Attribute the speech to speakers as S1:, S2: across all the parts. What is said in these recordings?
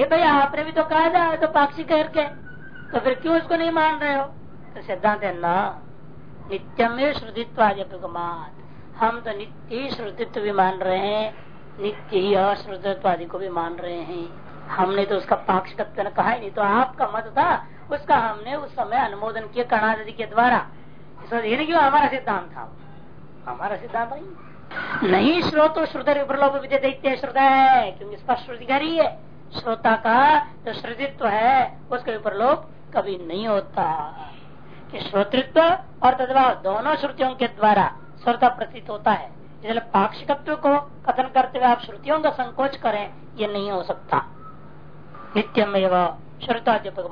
S1: कि भाई आपने भी तो कहा था तो पाक्षी करके। तो फिर क्यों उसको नहीं मान रहे हो? तो सिद्धांत है, न नित्यम श्रुतित्वादिपगमान हम तो नित्य ही श्रुतित्व भी मान रहे हैं, नित्य ही अश्रुतित्वादि को भी मान रहे हैं। हमने तो उसका पाक्षिकत्व कहा ही नहीं तो आपका मत था, उसका हमने उस समय अनुमोदन किया कर्णादि के द्वारा। क्यों हमारा सिद्धांत था। हमारा सिद्धांत नहीं। श्रोतो श्रुत प्रलोभ विद्य दैत्य श्रुता है, क्योंकि स्पष्ट श्रुतिकारी है। श्रोता का जो श्रुतित्व है, उसके ऊपर विप्रलोभ कभी नहीं होता। कि श्रोतृत्व और तदभाव दोनों श्रुतियों के द्वारा श्रोता प्रतीत होता है। इसलिए पाक्षिकत्व को कथन करते हुए आप श्रुतियों का संकोच करें, ये नहीं हो सकता। नित्यम एवं श्रुताध्यापक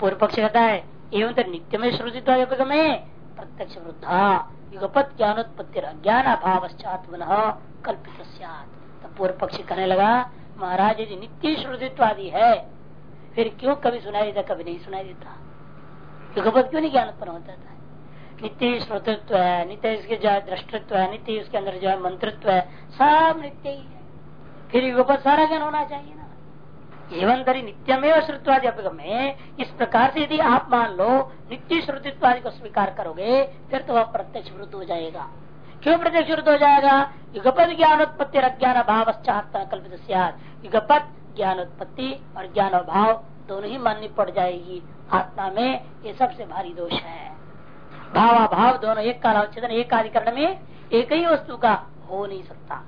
S1: पूर्व पक्ष कहता है, एवं तो नित्य में श्रुतित्वाध्यापक में प्रत्यक्ष वृद्धा, युगपत ज्ञानोत्पत्ति अज्ञान अभाव कल्पित पूर्व पक्षी कहने लगा महाराज यदि नित्य श्रुतित्वादि है। फिर क्यों कभी सुनाई देता, कभी नहीं सुनाई देता? युगपत क्यों नहीं ज्ञान उत्पन्न होता था? नित्य श्रोतृत्व है, नित्य इसके जो दृष्टित्व है, नित्य उसके अंदर जो है मंत्रित्व है, सब नित्य ही है। फिर युगपत सारा ज्ञान होना चाहिए ना। एवं धरी नित्यमेव श्रुत्वादि में इस प्रकार से यदि आप मान लो, नित्य श्रुतित्वादि को स्वीकार करोगे, फिर तो वह प्रत्यक्ष वृद्ध हो जाएगा। क्यों प्रत्यक्ष वृद्ध हो जाएगा युगपत ज्ञानोत्पत्ति और अज्ञान अभाव कल्पित युगपत ज्ञानोत्पत्ति और ज्ञान अभाव दोनों ही माननी पड़ जाएगी। आत्मा में ये सबसे भारी दोष है। भाव भाव दोनों एक कालावचेतन एक अधिकरण में एक ही वस्तु का हो नहीं सकता।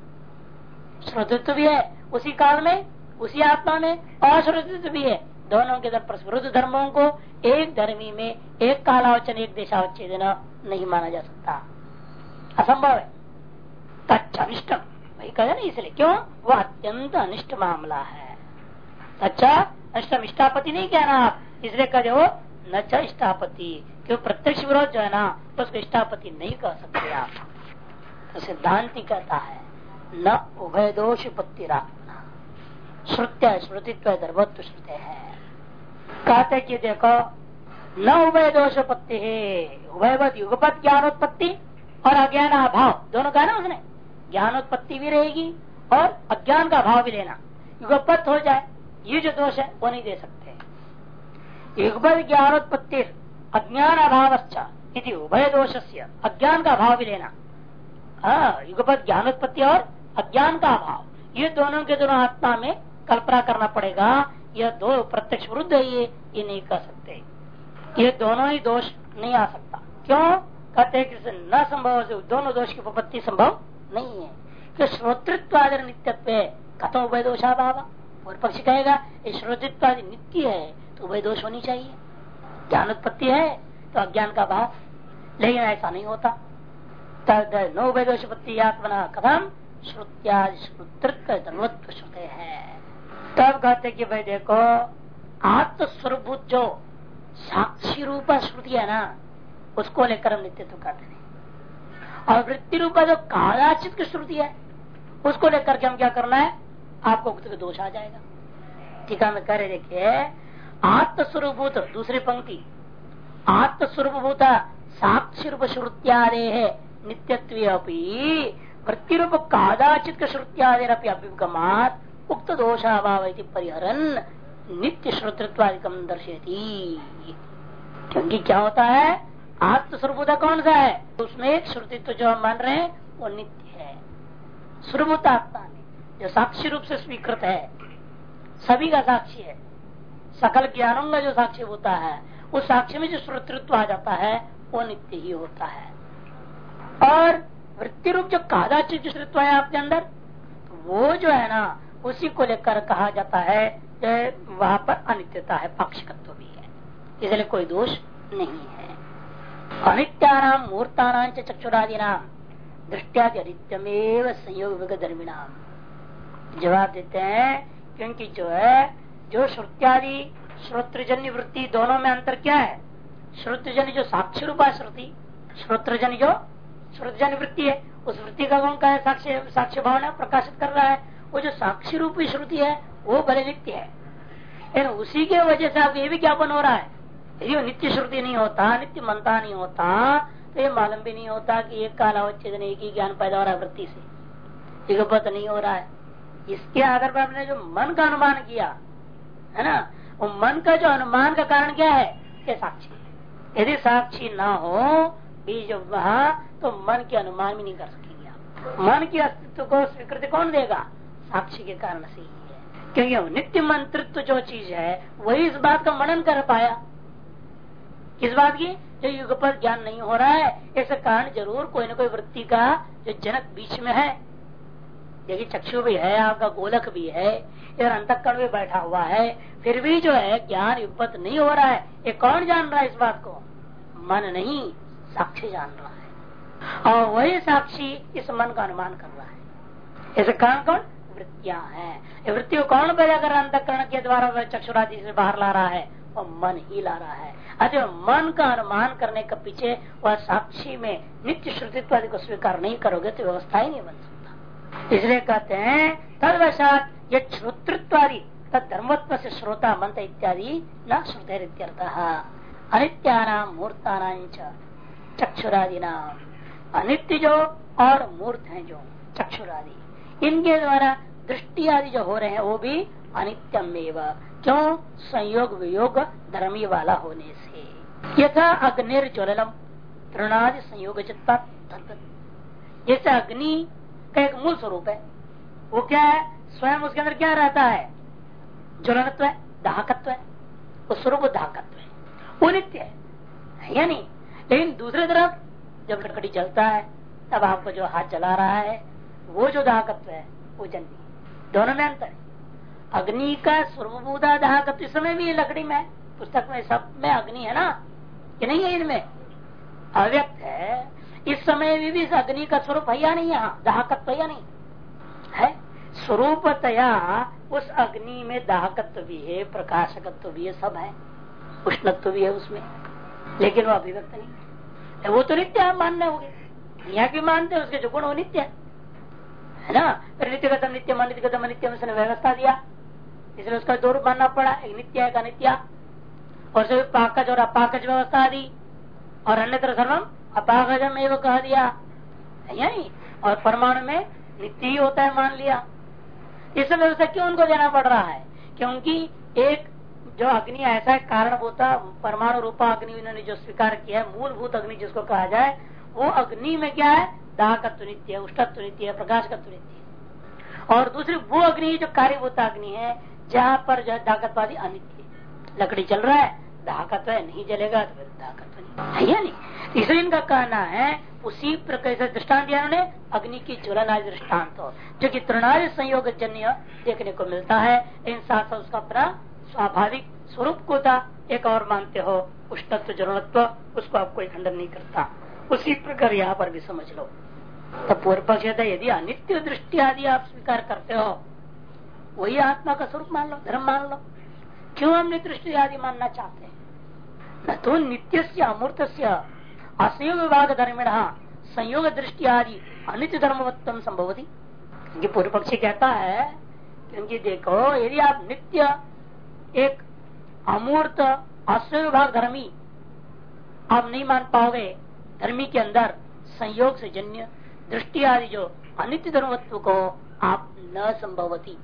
S1: श्रोतित्व भी है उसी काल में, उसी आत्मा में, अश्रुतित्व भी है। दोनों के विरुद्ध धर्मों को एक धर्मी में एक कालावचन एक देशावच्छेदन नहीं माना जा सकता। असंभव है। तनिष्ठम वही कहे ना इसलिए। क्यों? वह अत्यंत अनिष्ट मामला है। अच्छा अनिष्टम इष्टापति नहीं कहना आप। इसलिए कहे हो, न इष्टापति क्यों? प्रत्यक्ष विरोध जो है ना तो उसको इष्टापति नहीं कह सकते आप। तो सिद्धांति कहता है, न उभय दोष पत्ति श्रुत्य श्रुतित्व धर्मत्व श्रुत है। कहते कि देखो, न उभय दोष पत्ति है। उभयवत युगपत ज्ञानोत्पत्ति। और अज्ञान अभाव। दोनों कहा ना उसने। ज्ञानोत्पत्ति भी रहेगी और अज्ञान का अभाव भी लेना। युगपत हो जाए, ये जो दोष है, वो नहीं दे सकते। युगपत ज्ञानोत्पत्ति अज्ञान अभाव उभय दोष से अज्ञान का भाव भी लेना। हाँ युगपत ज्ञानोत्पत्ति और अज्ञान का अभाव। ये दोनों के दोनों आत्मा में कल्पना करना पड़ेगा। यह दो प्रत्यक्ष विरुद्ध है, ये ये नहीं कर सकते। ये दोनों ही दोष नहीं आ सकता। क्यों? कहते हैं कि न संभव दोनों दोष की उपपत्ति संभव नहीं है। कि श्रोतृत्व आदर नित्यत्व कथम उभय दोषा बाबा और पक्ष कहेगा श्रोतृत्व आदि नित्य है तो उभय दोष होनी चाहिए। ज्ञान उत्पत्ति है तो अज्ञान का भाव। लेकिन ऐसा नहीं होता। नो उभय दोषपत्ति आत्मना कथम श्रुत्या श्रुतृत्व धर्मत्व श्रुते है। तब कहते कि भाई देखो, आत्मस्वरूप जो साक्षी रूप श्रुति है ना उसको लेकर हम नित्यत्व करते नहीं और वृत्ति रूप जो कालाचित की श्रुति है, उसको लेकर के हम क्या करना है? आपको दोष आ जाएगा। टीका में करे देखिए आत्मस्वरूप दूसरी पंक्ति आत्मस्वरूप साक्षी रूप श्रुत्यादे है नित्यत्व वृत्ति रूप कादाचित श्रुत्यादे अभिगमात, उक्त दोषाभाव परिहरन नित्य श्रोतृत्वादिकम दर्शेती क्योंकि क्या होता है? आत्मस्वरूप कौन सा है? उसमें एक श्रुतित्व जो हम मान रहे हैं, वो नित्य है। स्वरूप आत्मा जो साक्षी रूप से स्वीकृत है, सभी का साक्षी है। सकल ज्ञानों का जो साक्षी होता है, उस साक्षी में जो श्रोतृत्व आ जाता है, वो नित्य ही होता है। और वृत्ति रूप जो कादाचित श्रुत्व है आपके अंदर, वो जो है ना, उसी को लेकर कहा जाता है वहाँ पर अनित्यता है, पक्षकत्व भी है। इसलिए कोई दोष नहीं है। अनित्यानाम मूर्तानाम चक्षुरादि नाम दृष्टियादि संयोग जवाब देते हैं, क्योंकि जो है, जो श्रुत्यादि श्रोत्रजन्य वृत्ति दोनों में अंतर क्या है? श्रुतजन्य जो साक्षी रूपा श्रुति, श्रोत्रजन्य जो श्रुतजन्य वृत्ति है, उस वृत्ति का कौन का है? साक्ष्य साक्ष्य भावना प्रकाशित कर रहा है। वो जो साक्षी रूपी श्रुति है, वो बड़े नित्य है उसी के वजह से आपको ये भी ज्ञापन हो रहा है यदि वो नित्य श्रुति नहीं होता, नित्य मनता नहीं होता तो ये मालूम भी नहीं होता कि एक कालावच्छेदन, एक ही ज्ञान पैदा हो रहा है वृत्ति से। युगपत नहीं हो रहा है। इसके आधार पर हमने जो मन का अनुमान किया, है ना, वो मन का जो अनुमान का कारण क्या है? ये साक्षी यदि साक्षी ना हो, बीज वहा तो मन के अनुमान भी नहीं कर सकेंगे आप। मन की अस्तित्व को स्वीकृति कौन देगा? साक्षी के कारण से ही है। क्योंकि नित्य मंत्रित्व जो चीज़ है, वही इस बात का मनन कर पाया। किस बात की जो युग पर ज्ञान नहीं हो रहा है ऐसे कारण ज़रूर कोई ना कोई वृत्ति का जो जनक बीच में है। देखिए चक्षु भी है, आपका गोलक भी है, इधर अंतकरण भी बैठा हुआ है, फिर भी जो है ज्ञान युगपत नहीं हो रहा है। ये कौन जान रहा है इस बात को? मन नहीं, साक्षी जान रहा है। और वही साक्षी इस मन का अनुमान कर रहा है। ऐसे कारण कौन? वृत्तियाँ हैं। वृत्ति को कौन पैदा कर रहा है? अंतकरण के द्वारा चक्षुरादि से बाहर ला रहा है और मन ही ला रहा है। अतः मन का अनुमान करने के पीछे वह साक्षी में नित्य श्रुतित्व को स्वीकार नहीं करोगे तो व्यवस्था ही नहीं बन सकता। इसलिए कहते हैं, तदवशात ये श्रोतृत्वादि तद धर्मत्व से श्रोता मंत्र इत्यादि न श्रुते अनित्यानाम मूर्तानाम चक्षुरादि नाम अनित्य जो और मूर्त है जो चक्षुरादि। इनके द्वारा दृष्टि आदि जो हो रहे हैं, वो भी अनित्यम क्यों? संयोग वियोग धर्मी वाला होने से। यथा अग्निर्ज्वलनम तृणादि संयोग जैसे अग्नि का एक मूल स्वरूप है, वो क्या है? स्वयं उसके अंदर क्या रहता है? ज्वलनत्व है, दाहकत्व है। वो स्वरूप दाहकत्व है। वो नित्य है। या नहीं? लेकिन दूसरी तरफ़ जब लकड़ी जलता है, तब आपको जो हाथ जला रहा है, वो जो दाहकत्व है, वो जल्दी दोनों में अंतर है। अग्नि का स्वरूपभूता दाहक इस समय भी लकड़ी में पुस्तक में सब में अग्नि है ना? कि नहीं है इनमें? अव्यक्त है। इस समय भी, भी अग्नि का स्वरूप है या नहीं यहाँ। दाहकत्व या नहीं। है? स्वरूपतया उस अग्नि में दाहकत्व भी है प्रकाशकत्व भी है सब है। उष्णत्व भी है उसमें। लेकिन वो अभिव्यक्त नहीं है। वो तो नित्य मानने होंगे। यहाँ भी मानते हैं? उसके जो गुण वो नित्य है। ना? फिर नित्यगतम नित्य नित्यगतम नित्य उसने व्यवस्था दिया। इसलिए उसका दो रूप मानना पड़ा। एक नित्य एक अनित्य। और सभी पाकज और अपाकज व्यवस्था दी। और अन्य सर्वम अपाकजम एवं कह दिया। यही और परमाणु में नित्य ही होता है मान लिया। इस व्यवस्था क्यों उनको देना पड़ रहा है? क्योंकि एक जो अग्नि ऐसा है कारण होता, परमाणु रूपा अग्नि उन्होंने जो स्वीकार किया है, मूलभूत अग्नि जिसको कहा जाए, वो अग्नि में क्या है? दाहकत्व नित्य उष्टत्व नित्य प्रकाश का नित्य। और दूसरी, वो अग्नि जो कार्यभूत अग्नि है, जहाँ पर जो दाहकत्वादी अनित्य। लकड़ी चल रहा है दाहकत्व नहीं जलेगा तो फिर दाहकत्व नहीं। है नहीं? इसलिए इनका कहना है, उसी प्रकार से दृष्टान दिया उन्होंने, अग्नि की ज्वलन आदि दृष्टांत जो कि तृणादि संयोग जन्य देखने को मिलता है, इन साथ उसका अपना स्वाभाविक स्वरूप को था एक और मानते हो, उष्णत्व जरूरत्व उसको आप कोई खंडन नहीं करता। उसी प्रकार यहाँ पर भी समझ लो। तो पूर्व पक्ष यदि अनित्य दृष्टि आदि आप स्वीकार करते हो, वही आत्मा का स्वरूप मान लो, धर्म मान लो। क्यों हम दृष्टि आदि मानना चाहते हैं? तो नित्य से अमूर्त से असंयोग विभाग धर्मिण संयोग दृष्टि आदि अनित्य धर्मवत्तम संभवती। क्योंकि पूर्व पक्षी कहता है, क्योंकि देखो, यदि आप नित्य एक अमूर्त असंयोग विभाग धर्मी आप नहीं मान पाओगे, धर्मी के अंदर संयोग से जन्य दृष्टि आदि जो अनित्य धर्मत्व को आप न संभवती।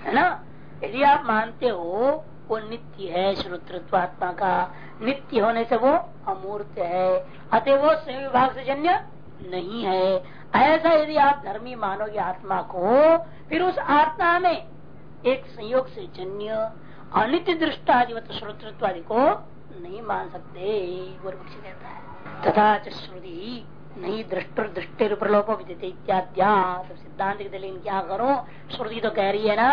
S1: है ना? यदि आप मानते हो वो नित्य है श्रोतृत्व आत्मा का। नित्य होने से वो अमूर्त है। अतः वो स्वयं विभाग से जन्य नहीं है। ऐसा यदि आप धर्मी मानोगे आत्मा को, फिर उस आत्मा में एक संयोग से जन्य, अनित्य दृष्ट आदि मतलब श्रोतृत्व आदि को नहीं मान सकते। पूर्व कहता है। तथा श्रुति। नहीं दृष्ट दृष्टि प्रलोप इत्याद्या सिद्धांत लेकिन क्या करो? श्रुति तो कह रही है ना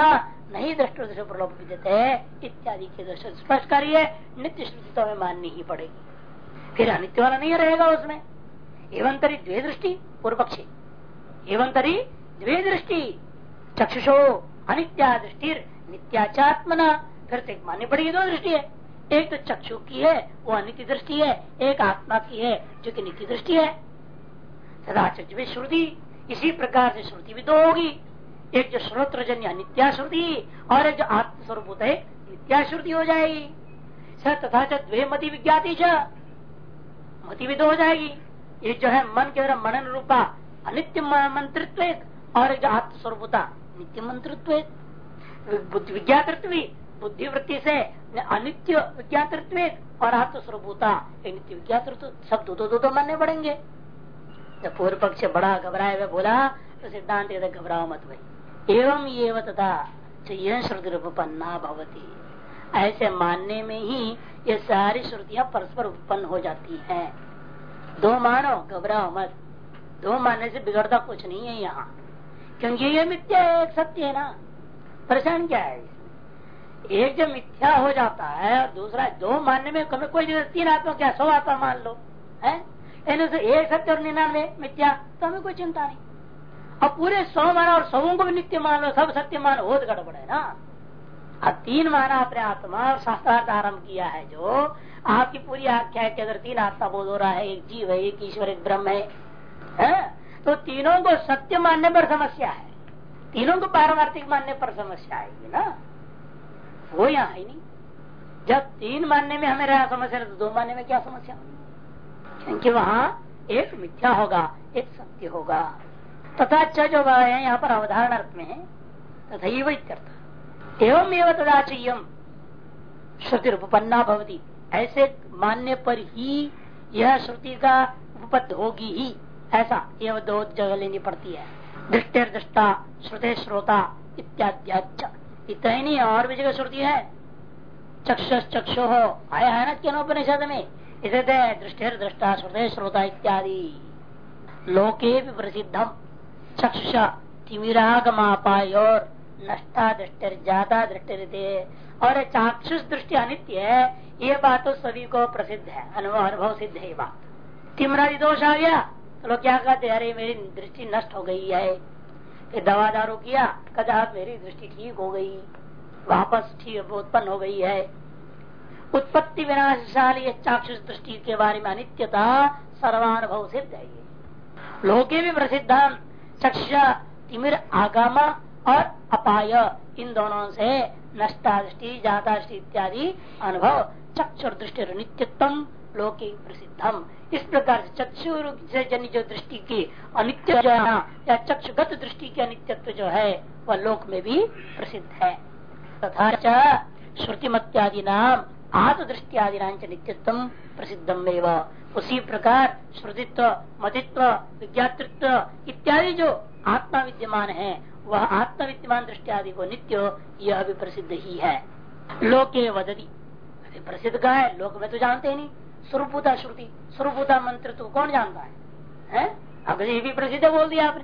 S1: नहीं दृष्ट दृष्टि प्रलोप विद्यते इत्यादि के दृष्टि स्पष्ट करिए नित्य श्रुति तो हमें माननी ही पड़ेगी फिर अनित्य वाला नहीं रहेगा उसमें एवं तरी द्वे दृष्टि पूर्व पक्षी एवं तरी द्वे दृष्टि चक्षुषो अनित्या दृष्टि नित्याचात्मना फिर तो माननी पड़ेगी दो दृष्टि है एक तो चक्षु की है वो अनित्य दृष्टि है एक आत्मा की है जो कि नित्य दृष्टि है भी श्रुति, इसी प्रकार से श्रुति भी दो होगी। एक जो श्रोत्रजन्य नित्या श्रुति, और एक जो आत्मस्वरूप है नित्या श्रुति हो जाएगी। सर तथा द्वे मति विज्ञाति मति भी दो हो जाएगी। ये जो है मन के मनन रूपा, अनित्य मंत्रित्व और एक जो आत्मस्वरूपता, नित्य मंत्रित्व विज्ञातृत्व बुद्धि वृत्ति से अनित्य विज्ञातृत्व और आत्मस्वरूपता, नित्य विज्ञातृत्व, सब दो दो दो दो मानने पड़ेंगे। जब पूर्व पक्ष बड़ा घबराए हुए बोला तो सिद्धांत घबराओ मत भाई। एवं ये तथा यह श्रुति रूपन्ना भवती। ऐसे मानने में ही ये सारी श्रुतियाँ परस्पर उत्पन्न हो जाती हैं। दो मानो, घबराओ मत। दो मानने से बिगड़ता कुछ नहीं है यहाँ। क्योंकि ये मिथ्या एक सत्य है ना। परेशान क्या है? एक जो मिथ्या हो जाता है और दूसरा, दो मानने में कभी कोई तीन आत्मा क्या सौ आत्मा मान लो, है? एक सत्य और निन्यानवे मिथ्या तो हमें कोई चिंता नहीं अब पूरे सौ माना और सौ को भी नित्य मान लो सब सत्य मान हो तो गड़बड़ है ना अब तीन माना अपने आत्मा और शास्त्रार्थ आरंभ किया है जो आपकी पूरी आख्या के अगर तीन आत्मा बोध हो रहा है एक जीव है एक ईश्वर एक ब्रह्म है, है? तो तीनों को सत्य मानने पर समस्या है तीनों को पारमार्थिक मानने पर समस्या आएगी ना वो यहाँ है नहीं जब तीन मानने में हमें समस्या तो दो मानने में क्या समस्या क्योंकि वहाँ एक मिथ्या होगा, एक सत्य होगा। तथा च जो है यहाँ पर अवधारण अर्थ में तथा एवं एवं तथा चयम श्रुति उपपन्ना भवती। ऐसे मानने पर ही यह श्रुति का उपपद होगी ही। ऐसा एवं दो जगह लेनी पड़ती है। दृष्टि दृष्टा श्रुते श्रोता इत्यादि इतना और भी जगह श्रुति है। चक्ष चक्षु हो आया है ना क्यों में? इसे दृष्टि दृष्टा श्रुते श्रोता इत्यादि लोके भी प्रसिद्धम। चक्षुषा तिमिरागमापाय और नष्टा दृष्टि जाता दृष्टि और चाक्षुष दृष्टि अनित्य है ये बात तो सभी को प्रसिद्ध है। अनुभव अनुभव सिद्ध है बात। तिमरा दोष आ गया तो लोग क्या कहते अरे, मेरी दृष्टि नष्ट हो गई है। फिर दवा दारू किया, कदा मेरी दृष्टि ठीक हो गई। वापस ठीक उत्पन्न हो गई है। उत्पत्ति विनाशशाली चाक्षुष दृष्टि के बारे में अनित्यता सर्वानुभव सिद्ध है लोके भी प्रसिद्ध चक्षा, तिमिर, आगामा और अपाय। इन दोनों से नष्टा दृष्टि जाता दृष्टि इत्यादि अनुभव चक्षुर दृष्टि नित्यत्म लोके प्रसिद्धम। इस प्रकार से चक्षुर से जन जो दृष्टि की अनित्य जो या चक्षुगत दृष्टि की अनित्यत्व जो है, वह लोक में भी प्रसिद्ध है। तथा श्रुतिमत्यादि नाम। आत्म दृष्टि आदि नित्यत्व प्रसिद्धम उसी प्रकार श्रुतित्व मतित्व विज्ञातृत्व इत्यादि जो आत्मा विद्यमान है वह आत्मा विद्यमान दृष्टि आदि को नित्य यह भी प्रसिद्ध ही है। लोके वदती। प्रसिद्ध का है लोक में तो जानते नहीं। स्वरूपुता श्रुति स्वरूपुता मंत्र तो कौन जानता है, है? अब ये भी प्रसिद्ध बोल दिया आपने।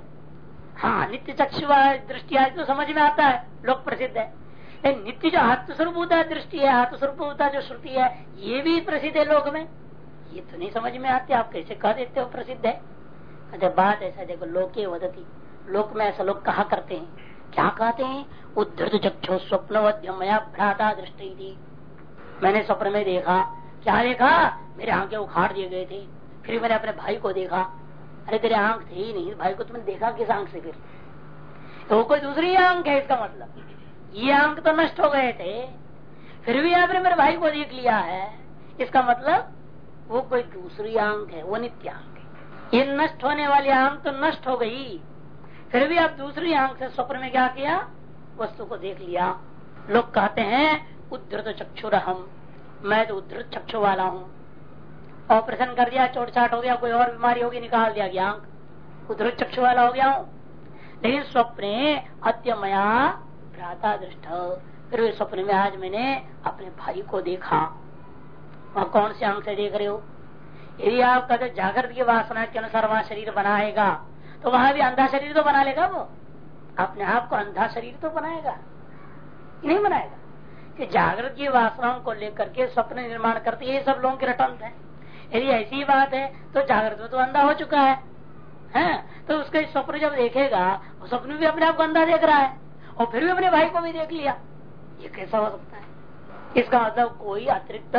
S1: हाँ नित्य चक्षु दृष्टि आदि तो समझ में आता है लोक प्रसिद्ध है। नित्य जो आत्मस्वरूपता दृष्टि है, आत्मस्वरूपता जो श्रुति है, ये भी प्रसिद्ध है लोग में? ये तो नहीं समझ में आते, आप कैसे कह देते हो प्रसिद्ध है? कहते बात ऐसा, देखो, लोके वदती। लोक में ऐसा लोग कहा करते हैं? क्या कहते हैं? उद्धृत चक्षु स्वप्न मया भ्राता दृष्टि थी मैंने स्वप्न में देखा। क्या देखा? मेरे आँखें उखाड़ दिए गए थे। फिर मैंने अपने भाई को देखा। अरे, तेरे आँख थे ही नहीं। भाई को तुमने देखा किस आँख से फिर? तो कोई दूसरी आँख है इसका मतलब? ये आँख तो नष्ट हो गए थे। फिर भी आपने मेरे भाई को देख लिया है। इसका मतलब वो कोई दूसरी आँख है, वो नित्य आँख है। ये नष्ट होने वाली आँख तो नष्ट हो गई। फिर भी आप दूसरी आँख से स्वप्न में क्या किया? वस्तु को देख लिया। लोग कहते हैं, उद्धृत चक्षुर हम मैं तो उद्धृत चक्षु वाला हूँ। ऑपरेशन कर दिया चोट चाट हो गया, कोई और बीमारी होगी, निकाल दिया गया अंक उद्धृत चक्षु वाला हो गया हूँ। लेकिन स्वप्ने अत्यमया भ्राता दृष्ट फिर स्वप्न में आज मैंने अपने भाई को देखा। वहाँ कौन से आँख से देख रहे हो? यदि आप कहते जागृत की वासना के अनुसार वहाँ शरीर बनाएगा तो वहाँ भी अंधा शरीर तो बना लेगा वो। अपने आप को अंधा शरीर तो बनाएगा। नहीं बनाएगा। कि जागृत की वासनाओं को लेकर के स्वप्न निर्माण करते ये सब लोगों के रटंत है। यदि ऐसी बात है तो जागृत में तो अंधा हो चुका है। हैं? तो उसके स्वप्न जब देखेगा वो स्वप्न भी अपने आप को अंधा देख रहा है। और फिर भी अपने भाई को भी देख लिया। ये कैसा हो सकता है? इसका मतलब कोई अतिरिक्त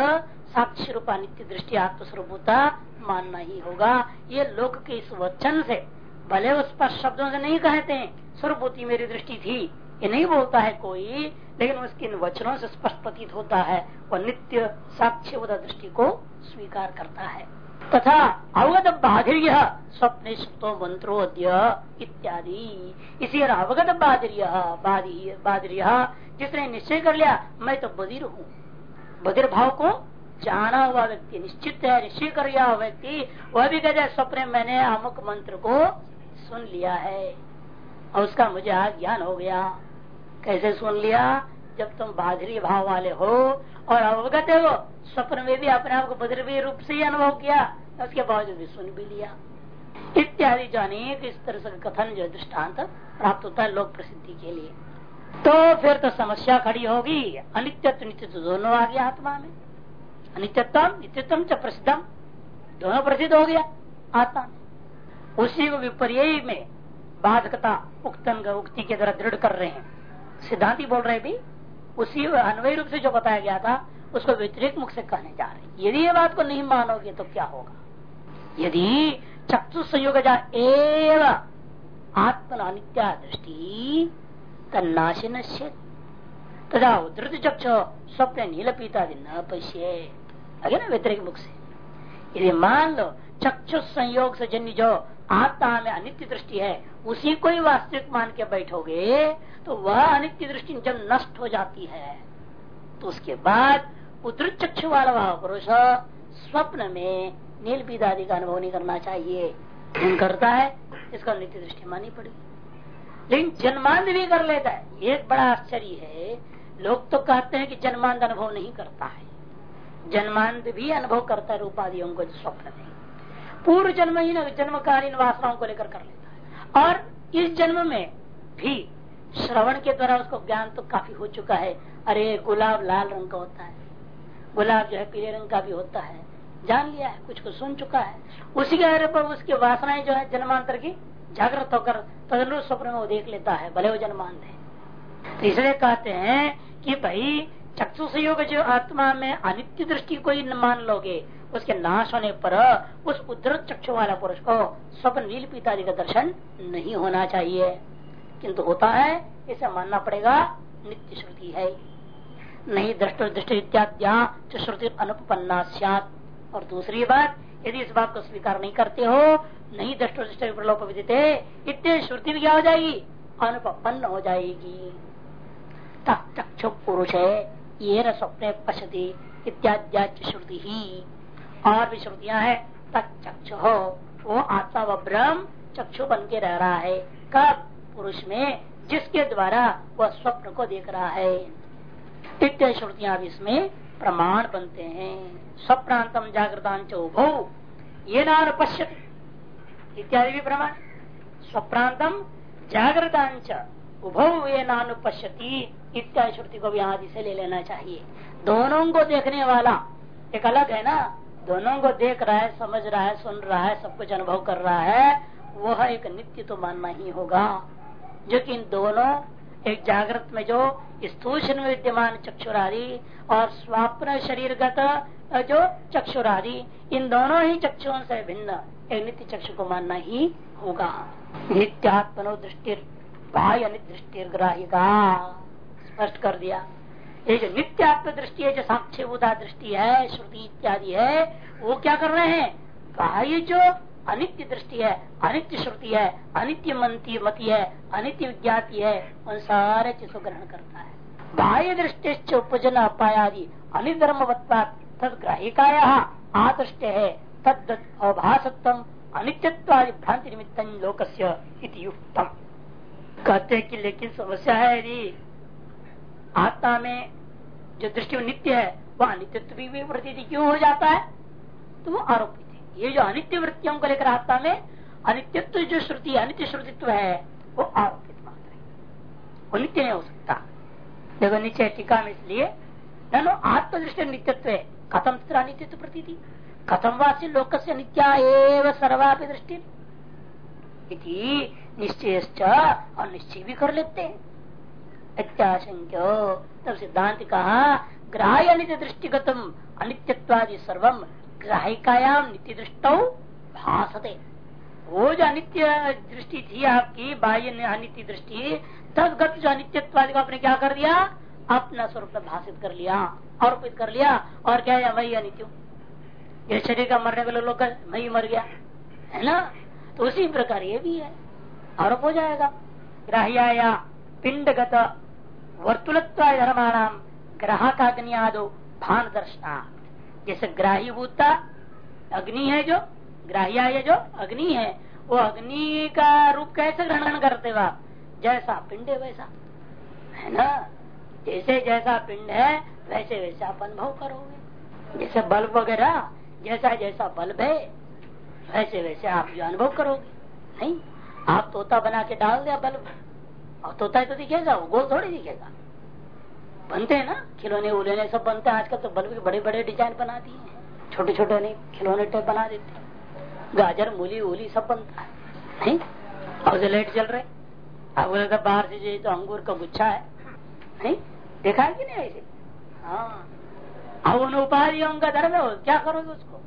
S1: साक्षी रूपा नित्य दृष्टि आत्मस्वरूपता मानना ही होगा। ये लोक के इस वचन से, भले उस पर शब्दों से नहीं कहते हैं स्वरूपति मेरी दृष्टि थी, ये नहीं बोलता है कोई, लेकिन उसके इन वचनों से स्पष्ट प्रतीत होता है, वह नित्य साक्ष्य दृष्टि को स्वीकार करता है। तथा अवगत बाधिर्य। स्वप्न सुप्तो मंत्रो इत्यादि। इसी अवगत बाधिर्य बाधिर्य। जिसने निश्चय कर लिया, मैं तो बधिर हूँ। बधिर भाव को जाना हुआ व्यक्ति, निश्चित है, निश्चय कर लिया व्यक्ति, वह भी कहते स्वप्न मैंने अमुक मंत्र को सुन लिया है। और उसका मुझे ज्ञान हो गया। कैसे सुन लिया? जब तुम बाधरी भाव वाले हो और अवगत है वो, स्वप्न में भी अपने आप को बद्रवी रूप से ही अनुभव किया, उसके बावजूद भी सुन भी लिया। इत्यादि जो अनेक इस तरह से कथन जो दृष्टांत प्राप्त होता है लोक प्रसिद्धि के लिए। तो फिर तो समस्या खड़ी होगी, अनित्यत्व, नित्यत्व दोनों आ गया आत्मा में। अनित्यतम नित्यतम च प्रसिद्धम, दोनों प्रसिद्ध हो गया आत्मा में। उसी को विपर्य में बाधकता उक्तन उक्ति के द्वारा दृढ़ कर रहे हैं। सिद्धांति बोल रहे भी उसी अन्वय रूप से जो बताया गया था, उसको व्यतिरिक मुख से कहने जा रहे यदि ये बात को नहीं मानोगे तो क्या होगा? यदि चक्षु संयोग आत्मन अनित्या दृष्टि तथा उदृत चक्षु स्वप्न नील पीता न पश्ये। अगे ना व्यतिरिक मुख से। यदि मान लो चक्षु संयोग से जन्य जो आत्मा में अनित्य दृष्टि है, उसी को ही वास्तविक मान के बैठोगे तो वह अनित्य दृष्टि जब नष्ट हो जाती है तो उसके बाद उदृत चक्षु वाला वह पुरुष स्वप्न में नील पीत आदि का अनुभव नहीं करना चाहिए। करता है? इसका नित्य दृष्टि मानी पड़ेगी। लेकिन जन्मांध भी कर लेता है। एक बड़ा आश्चर्य है, लोग तो कहते हैं कि जन्मांध अनुभव नहीं करता है। जन्मांध भी अनुभव करता है रूपादियों को स्वप्न में। पूर्व जन्म ही जन्मकालीन वासनाओं को लेकर कर लेता है। और इस जन्म में भी श्रवण के द्वारा उसको ज्ञान तो काफ़ी हो चुका है। अरे, गुलाब लाल रंग का होता है। गुलाब जो है, पीले रंग का भी होता है। जान लिया है, कुछ को सुन चुका है। उसी के आधार पर उसकी वासनाएँ जो है, जन्मांतर की जागृत होकर तदनु स्वप्न में वो देख लेता है, भले वो जन्मांत है। तो इसलिए कहते हैं कि भाई, चक्षु संयोग जो आत्मा में अनित्य दृष्टि को ही मान लोगे, उसके नाश होने पर उस उद्धत चक्षु वाला पुरुष को स्वप्न नील पिताजी का दर्शन नहीं होना चाहिए। किंतु होता है, इसे मानना पड़ेगा, नित्य श्रुति है। नहीं दृष्ट दृष्टि इत्याद्या श्रुति अनुपन्ना और दूसरी बात, यदि इस बात को स्वीकार नहीं करते हो, नहीं दृष्ट दृष्टि प्रलोप विदिते, इतने श्रुति भी क्या हो जाएगी? अनुपन्न हो जाएगी। चक्षु पुरुष है ये न स्वप्न पश्यति इत्याद्या श्रुति। ही और भी श्रुतियाँ है तक्षु हो वो आत्मा व ब्रह्म चक्षु बन के रह रहा है। कब? पुरुष में, जिसके द्वारा वह स्वप्न को देख रहा है। इत्य श्रुतियाँ भी इसमें प्रमाण बनते हैं। स्वप्रांतम जागृतांच उभो, ये नान पश्यति। इत्यादि भी प्रमाण। स्वप्रांतम जागृतांच उभो, ये नानुपश्यति इत्यादि श्रुति को भी आदि से ले लेना चाहिए। दोनों को देखने वाला, एक अलग है ना? दोनों को देख रहा है, समझ रहा है, सुन रहा है, सब कुछ अनुभव कर रहा है, वह एक नित्य तो मानना ही होगा। जो कि इन दोनों एक जागृत में जो स्थूषण में विद्यमान चक्षुरादि और स्वाप्न शरीरगत जो चक्षुरादि, इन दोनों ही चक्षुओं से भिन्न एक नित्य चक्षु को मानना ही होगा। नित्यात्मनो दृष्टि बाह्य दृष्टिग्राहिका स्पष्ट कर दिया। ये जो नित्यात्म दृष्टि है, जो साक्ष्यभूता दृष्टि है, श्रुति इत्यादि है, वो क्या कर रहे हैं? बाह्य जो अनित्य दृष्टि है अनित्य श्रुति है अनित्य मंती मति है अनित्य विज्ञाति है, उन सारे चीज़ को ग्रहण करता है। बाह्य दृष्टि उपजन अपायादि अनिधर्म तद ग्राहिकाया आदृष्ट है, तद अभासत्व अनित्यत्वादि भ्रांति निमित्त लोकस्य युक्तम। कहते कि लेकिन समस्या है यदि आत्मा में जो दृष्टि नित्य है, वह अनित्व भी प्रतीति क्यों हो जाता है? तो वो आरोपित ये जो अनित्य वृत्तियों को लेकर आत्मा में अनित्यत्व जो श्रुति अनित्य श्रुतित्व है, वो आरोपित मात्र है। वो नित्य नहीं हो सकता। देखो नीचे टीका में इसलिए, नो आत्मदृष्टि नित्यत्व है। कथम तरह नित्यत्व प्रती कथम वासी लोक से नित्या एवं सर्वापि दृष्टि निश्चय और निश्चय भी कर लेते हैं। तब सिद्धांत कहा, ग्राह्य नित्य दृष्टिगतम अनित्यत्वादि सर्वम ग्राहिकायाम नित्य दृष्टौ भाषते वो जो अनित्य दृष्टि थी आपकी बाह्य अनित्य दृष्टि तदगत जो अनित्यत्वादि आपने क्या कर दिया अपना स्वरूप में भाषित कर लिया आरोपित कर लिया, और क्या है? वही अनित्य। ये शरीर का मरने वाले लोग मैं ही मर गया, है ना? तो उसी प्रकार ये भी है। आरोप हो जाएगा। ग्राह्या पिंडगत वर्तुलत्व धर्माणाम ग्राहक आदो भान दर्शना जैसे ग्राही भूता, अग्नि है जो, ग्राह्या है जो, अग्नि है। वो अग्नि का रूप कैसे ग्रहण करते हो आप जैसा पिंड है वैसा। है ना? जैसे जैसा पिंड है, वैसे वैसे आप अनुभव करोगे। जैसे बल्ब वगैरह, जैसा जैसा बल्ब है, वैसे वैसे आप जो अनुभव करोगे। नहीं? आप तोता बना के डाल दिया बल्ब। और तोता तो दिखेगा, वो गोल थोड़ी दिखेगा। बनते हैं ना, खिलौने उलने सब बनते हैं। आजकल तो बल्ब के बड़े बड़े डिज़ाइन बना दिए हैं। छोटे छोटे नहीं, खिलौने टाइप बना देते हैं। गाजर, मूली उली सब बनता है। नहीं? और जो लाइट चल रहे अब बोले बाहर से जो तो अंगूर का गुच्छा है। नहीं? देखा है कि नहीं ऐसे? हाँ। अब उन उपाधियों का धर्म क्या करोगे उसको?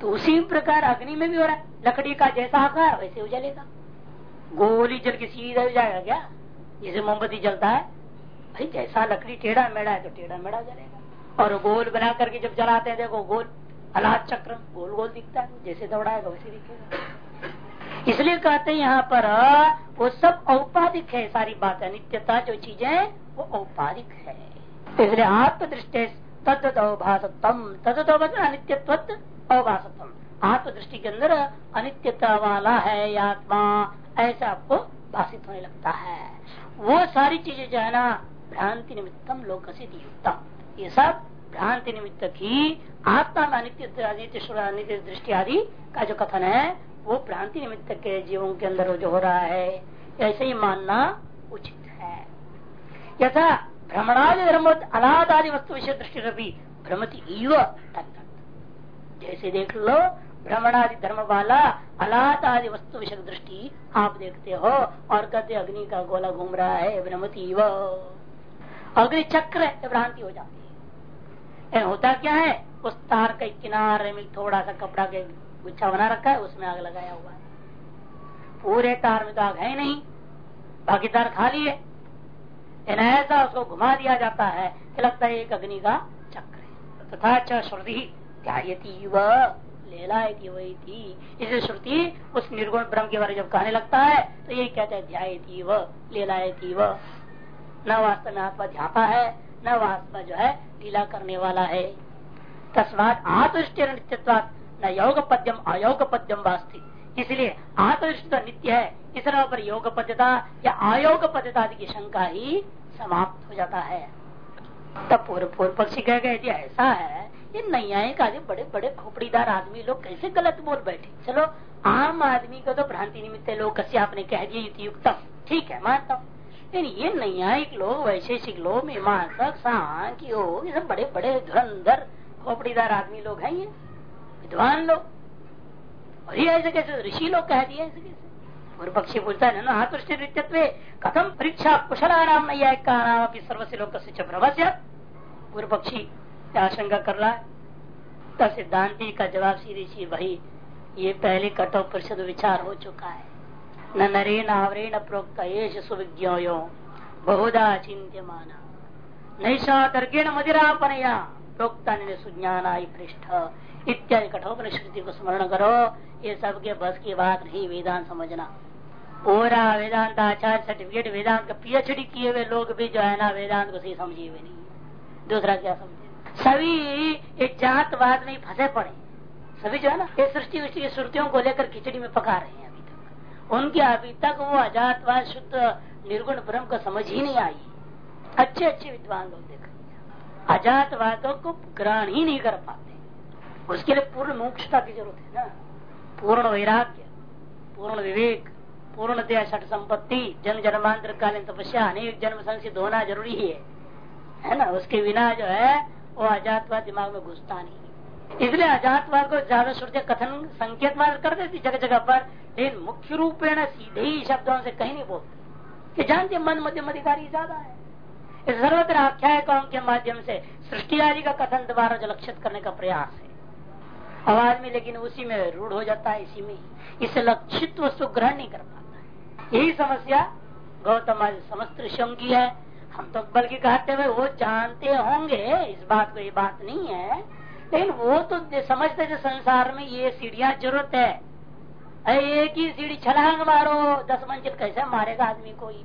S1: तो उसी प्रकार अग्नि में भी हो रहा है। लकड़ी का जैसा आकार वैसे उजलेगा। गोली जल के सीधा जाएगा क्या? जैसे मोमबत्ती जलता है। भाई जैसा लकड़ी टेढ़ा मेढ़ा है तो टेढ़ा मेढ़ा जलेगा। और गोल बना करके जब जलाते हैं, देखो गोल अलाद चक्र, गोल गोल दिखता है, जैसे दौड़ाएगा वैसे दिखेगा। इसलिए कहते हैं यहाँ पर, वो सब औपाधिक है, सारी बात है नित्यता, जो चीज़ें, वो औपाधिक है। इसलिए आत्मदृष्टि तत्त अवभाषतम तत्त अनित्यत्व अवभाषतम आत्मदृष्टि के अंदर अनित्यता वाला है आत्मा, ऐसा आपको भाषित होने लगता है। वो सारी चीज़ें जो है ना भ्रांति निमित्तम से युक्तम ये सब भ्रांति निमित्त की आत्मा में अनित्य अनित्य दृष्टि आदि का जो कथन है, वो भ्रांति निमित्त के जीवों के अंदर जो हो रहा है, ऐसे ही मानना उचित है। यथा भ्रमणादि धर्म अनाद आदि वस्तु विषय दृष्टि रवि भ्रमति जैसे देख लो, भ्रमणादि धर्म वाला अलात आदि वस्तु विषय दृष्टि आप देखते हो और कहते अग्नि का गोला घूम रहा है, भ्रमति अग्नि चक्र है भ्रांति हो जाती है। होता क्या है? उस तार के किनारे में थोड़ा सा कपड़ा के गुच्छा बना रखा है, उसमें आग लगाया हुआ है। पूरे तार में तो आग है नहीं। बाकी तार खाली है। ऐसा उसको घुमा दिया जाता है कि लगता है एक अग्नि का चक्र तथा श्रुति ध्यायती वह वही थी इसे श्रुति उस निर्गुण ब्रह्म के बारे जब कहने लगता है तो यही कहते हैं ध्याय थी वह लेलायती वह न वास्तव में आत्मा ध्याता है, न वास्तव जो है, लीला करने वाला है। तस्मात आत्मष्टि नित्यत्व न योग पद्यम अयोग पद्यम वास्ती। इसलिए आत्मनिष्ठ तो नित्य है इस तरह पर योग पद्यता या अयोग पद्यता की शंका ही समाप्त हो जाता है। तब पूर्व पूर्व पक्षी कह गए ऐसा है, ये नैयायिक आदि बड़े बड़े खोपड़ीदार आदमी लोग कैसे गलत बोल बैठे? चलो, आम आदमी को तो भ्रांति निमित्त लोग कैसे आपने कह दिया युक्तम ठीक है, मानता हूँ। लेकिन ये नैयायिक लोग, वैशेषिक लोग मीमांसक सांख्य योग सब बड़े बड़े धुरंधर, खोपड़ीदार आदमी लोग हैं ये। विद्वान लोग। और ये ऐसे कैसे, ऋषि लोग कह दिए ऐसे कैसे? पूर्व पक्षी पूछता है ना हाथुष्टि नृत्यत्व कथम परीक्षा कुशला नाम नैयायिक का नाम सर्वस्व लोक से प्रभस्य पूर्व पक्षी आशंका कर रहा है? सिद्धांति का जवाब सीधी सी भाई ये पहले कठोर परिषद विचार हो चुका है। न नरेण आवरेण प्रोक्त ये सुविज्ञो बहुधा चिंत्य माना नैषा तर्केण मदिरापनया, प्रोक्ता सुज्ञान पृष्ठ। इत्यादि कठोर श्रुति को स्मरण करो, ये सबके बस की बात नहीं वेदांत समझना। पूरा वेदांत आचार्य सर्टिफिकेट वेदांत का पीएचडी किए हुए लोग भी जो है ना, वेदांत को सही समझे हुए नहीं दूसरा क्या समझे? सभी एक जातवाद में फंसे पड़े सभी जो है ना, ये सृष्टि की श्रुतियों को लेकर खिचड़ी में पका रहे हैं। उनके अभी तक वो अजातवाद शुद्ध निर्गुण ब्रह्म को समझ ही नहीं आई। अच्छे अच्छे विद्वान लोग देख। अजातवादों को ग्रहण ही नहीं कर पाते। उसके लिए पूर्ण मोक्षता की ज़रूरत है ना। पूर्ण वैराग्य, पूर्ण विवेक, पूर्ण दया छठ संपत्ति, जन्म जन्मांतर कालीन तपस्या, अनेक जन्म संसिद्ध होना ज़रूरी है है। ना? उसके बिना जो है, वो अजातवाद दिमाग में घुसता नहीं। इसलिए अजातवाद को ज़्यादा श्रुति कथन संकेत मार कर देती जगह जगह पर। लेकिन मुख्य रूपेण सीधे ही शब्दों से कहीं नहीं बोलते। कि जानते मन मध्यम अधिकारी ज़्यादा है। इस सर्वत्र आख्यायिकाओं के माध्यम से सृष्टि आदि का कथन दोबारा जो लक्षित करने का प्रयास है। आवाज़ में लेकिन उसी में रूढ़ हो जाता है, इसी में ही। इसे लक्षित वस्तु ग्रहण नहीं कर पाता यही समस्या गौतम आदि समस्त ऋषियों की है। हम तो बल्कि कहते हुए वो जानते होंगे, इस बात को ये बात नहीं है। लेकिन वो तो समझते थे संसार में ये सीढ़ियाँ ज़रूरत है। एक ही सीढ़ी छलांग मारो, दस मंजिल कैसे मारेगा आदमी कोई?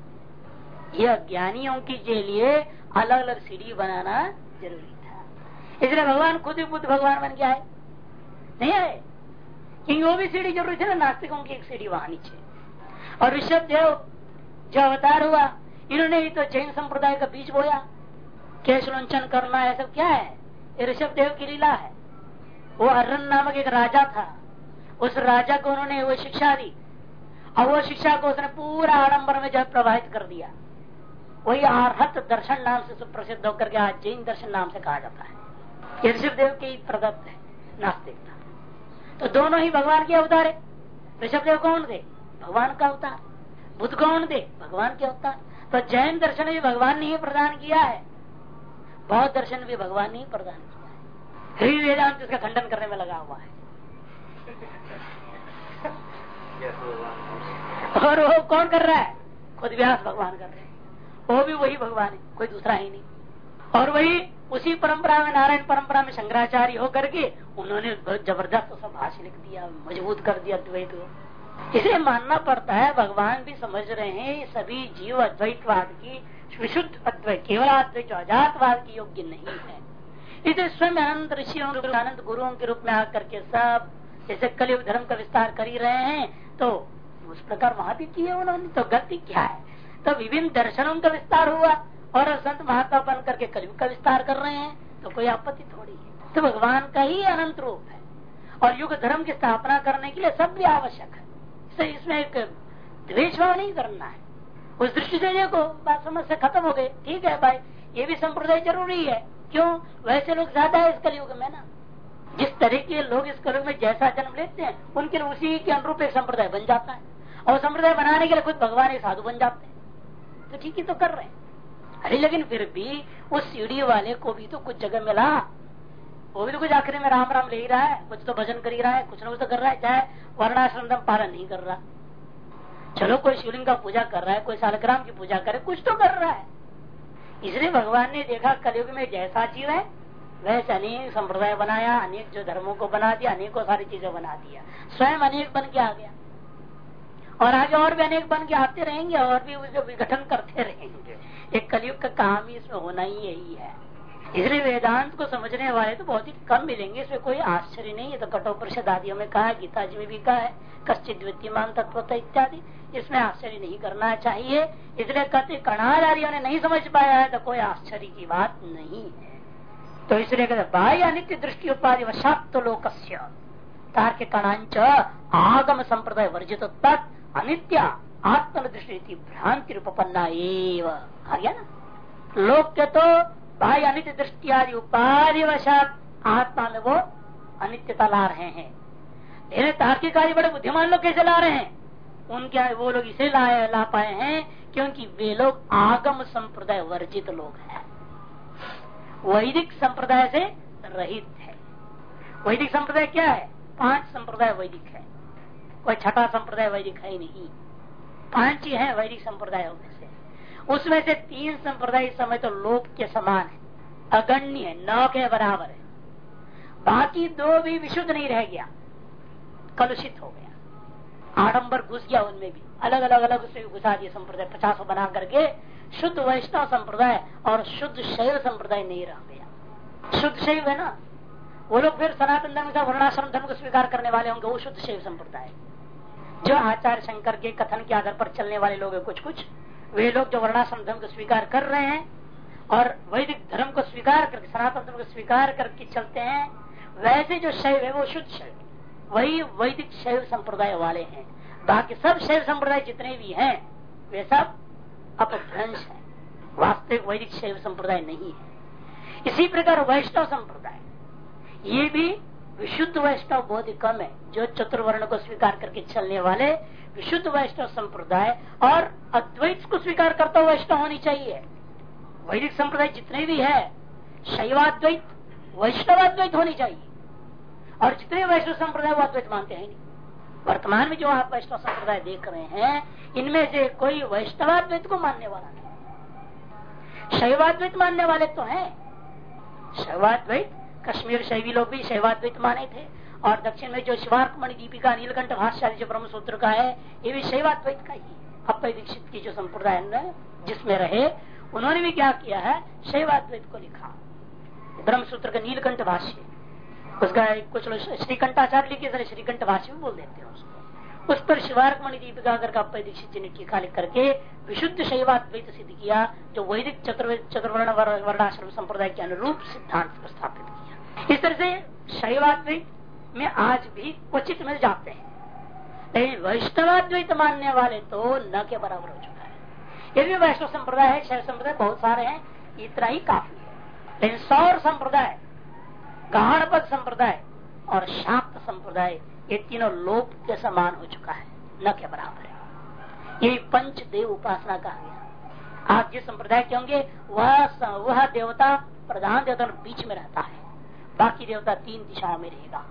S1: ये अज्ञानियों के लिए अलग अलग सीढ़ी बनाना ज़रूरी था। इसलिए भगवान खुद ही बुद्ध भगवान बन गया है। नहीं आए क्योंकि वो भी सीढ़ी ज़रूरी थी ना, नास्तिकों की एक सीढ़ी वहाँ नीचे। और ऋषभ देव जो अवतार हुआ, इन्होंने ही तो जैन संप्रदाय का बीज बोया। केशलंचन करना है सब क्या है? ये ऋषभ देव की लीला है। वो अरन नामक एक राजा था। उस राजा को उन्होंने वो शिक्षा दी और वो शिक्षा को उसने पूरा आडम्बर में जो प्रवाहित कर दिया। वही आरहत दर्शन नाम से सुप्रसिद्ध होकर के आज जैन दर्शन नाम से कहा जाता है। ये ऋषभ देव की प्रदत्त है नास्तिकता तो दोनों ही भगवान के अवतार है। ऋषभ देव कौन थे? भगवान का अवतार। बुद्ध कौन थे? भगवान के अवतार। तो जैन दर्शन भी भगवान ने ही प्रदान किया है। बौद्ध दर्शन भी भगवान ने ही प्रदान किया है। वेदांत इसका खंडन करने में लगा हुआ है। और वो कौन कर रहा है? खुद व्यास भगवान कर रहे हैं। वो भी वही भगवान है, कोई दूसरा ही नहीं। और वही उसी परंपरा में, नारायण परंपरा में शंकराचार्य होकर के उन्होंने ज़बरदस्त सब भाषण लिख दिया, मज़बूत कर दिया अद्वैत को। इसे मानना पड़ता है, भगवान भी समझ रहे हैं सभी जीव अद्वैतवाद की, विशुद्ध अद्वैत, केवल अद्वैत अजातवाद की योग्य नहीं है। इसे स्वयं अनंत ऋषियों, अनंत गुरुओं के रूप में आकर के सब, जैसे कलयुग धर्म का विस्तार कर ही रहे हैं तो उस प्रकार वहाँ भी किए उन्होंने तो गलती क्या है? तो विभिन्न दर्शनों का विस्तार हुआ और संत महात्मा बन करके कलयुग का विस्तार कर रहे हैं तो कोई आपत्ति थोड़ी है। तो भगवान का ही अनंत रूप है और युग धर्म की स्थापना करने के लिए सब भी आवश्यक है। इससे इसमें एक द्वेष भाव नहीं करना है। उस दृष्टि से देखो बात समस्या खत्म हो गई। ठीक है भाई, ये भी संप्रदाय ज़रूरी है। क्यों? वैसे लोग ज़्यादा है इस कलयुग में ना। जिस तरह के लोग इस कलयुग में जैसा जन्म लेते हैं, उनके लिए उसी के अनुरूप एक संप्रदाय बन जाता है। और संप्रदाय बनाने के लिए खुद भगवान एक साधु बन जाते हैं। तो ठीक ही तो कर रहे हैं। अरे लेकिन फिर भी उस सीढ़ी वाले को भी तो कुछ जगह मिला। वो भी तो कुछ आखिर में राम राम ले ही रहा है, कुछ तो भजन कर ही रहा है, कुछ ना कुछ तो कर रहा है, चाहे वर्णाश्रम पालन नहीं कर रहा। चलो कोई शिवलिंग का पूजा कर रहा है, कोई सालग्राम की पूजा करे कुछ तो कर रहा है। इसलिए भगवान ने देखा, कलयुग में जैसा जीव है वैसे अनेक संप्रदाय बनाया, अनेक जो धर्मों को बना दिया, अनेकों सारी चीज़ें बना दिया। स्वयं अनेक बन के आ गया। और आगे और भी अनेक बन के आते रहेंगे, और भी उसको विघटन करते रहेंगे। एक कलयुग का काम ही इसमें होना ही यही है। इसलिए वेदांत को समझने वाले तो बहुत ही कम मिलेंगे। इसमें कोई आश्चर्य नहीं है। तो कठोपरिषद आदियों में कहा, गीता जी में भी कहा है, कश्चित विद्यमान तत्व इत्यादि। इसमें आश्चर्य नहीं करना चाहिए। इसलिए कहते कणाचार्यों ने नहीं समझ पाया है तो कोई आश्चर्य की बात नहीं है। तो इसलिए कहते बाह्य अनित्य दृष्टि उपाधि वशात लोक तार्किक कणांच आगम संप्रदाय वर्जित तत् अनित्य आत्म दृष्टि भ्रांति रूपन्ना लोग के तो बाह्य अनित्य दृष्टि आदि उपाधि वशात आत्मा में वो अनित्यता ला रहे हैं। लेकिन तार्किक आदि बड़े बुद्धिमान लोग कैसे ला रहे हैं? उनके वो लोग इसे ला पाए हैं क्योंकि वे लोग आगम संप्रदाय वर्जित लोग हैं। वैदिक संप्रदाय से रहित है। वैदिक संप्रदाय क्या है? पाँच संप्रदाय वैदिक है। कोई छठा संप्रदाय वैदिक है नहीं। पाँच ही है वैदिक संप्रदायों में से। उसमें से तीन संप्रदाय समय तो लोक के समान है। अगण्य है, नौ के बराबर है। बाकी दो भी विशुद्ध नहीं रह गया। कलुषित हो गया। आडम्बर घुस गया उनमें भी। अलग अलग अलग उसमें घुसा दिया संप्रदाय। पचास बना करके शुद्ध वैष्णव संप्रदाय और शुद्ध शैव संप्रदाय नहीं रह गया। शुद्ध शैव है ना? वो लोग फिर सनातन धर्म से वर्णाश्रम धर्म को स्वीकार करने वाले होंगे, वो शुद्ध शैव संप्रदाय। जो आचार्य शंकर के कथन के आधार पर चलने वाले लोग हैं कुछ कुछ वे लोग जो वर्णाश्रम धर्म को स्वीकार कर रहे हैं और वैदिक धर्म को स्वीकार करके, सनातन धर्म को स्वीकार करके चलते हैं, वैसे जो शैव है वो शुद्ध शैव। वही वैदिक शैव संप्रदाय वाले हैं। बाकी सब शैव संप्रदाय जितने भी हैं, वे सब अपभ्रंश है। वास्तविक वैदिक शैव संप्रदाय नहीं है। इसी प्रकार वैष्णव संप्रदाय। ये भी विशुद्ध वैष्णव बहुत ही कम है, जो चतुर्वर्ण को स्वीकार करके चलने वाले विशुद्ध वैष्णव संप्रदाय और अद्वैत को स्वीकार करता हुआ वैष्णव होनी चाहिए। वैदिक संप्रदाय जितने भी है, शैवाद्वैत, वैष्णवाद्वैत होनी चाहिए। और जितने वैष्णव संप्रदाय वो अद्वैत मानते हैं नहीं। वर्तमान में जो आप वैष्णव संप्रदाय देख रहे हैं, इनमें से कोई वैष्णवाद्वैत को मानने वाला नहीं। शैवाद्वैत मानने वाले तो हैं। शैवाद्वैत, कश्मीर शैवी लोग भी शैवाद्वैत माने थे, और दक्षिण में जो शिवार्क मणि दीपिका, नीलकंठ भाष्य जो ब्रह्म सूत्र का है, ये भी शैवाद्वैत का ही अप्पय दीक्षित की जो संप्रदाय जिसमें रहे, उन्होंने भी क्या किया है? शैवाद्वैत को लिखा। ब्रह्म सूत्र का नीलकंठ भाष्य उसका कुछ लोग श्रीकंठाचार्य लिखे श्रीकंठ भाष्य भी बोल देते हैं उसको। उस पर शिवार्क मणि दीपिका का दीक्षित जी ने टीका लिख करके विशुद्ध शैवाद्वैत सिद्ध किया, जो वैदिक चतुर्वर्ण वर्णाश्रम संप्रदाय के अनुरूप सिद्धांत स्थापित किया। इस तरह से शैवाद्वैत में आज भी क्वचित मिल जाते हैं। लेकिन वैष्णवाद्वैत मानने वाले तो न के बराबर हो चुका है। यदि वैष्णव संप्रदाय है, शैव संप्रदाय बहुत सारे हैं, इतना ही काफ़ी है। लेकिन सौर संप्रदाय गहणपद संप्रदाय और शाक्त संप्रदाय ये तीनों लोप के समान हो चुका है। न के बराबर है। यही पंच देव उपासना कहा गया आप जिस संप्रदाय के होंगे, वह वह देवता प्रधान देवता बीच में रहता है। बाकी देवता तीन दिशाओं में रहेगा।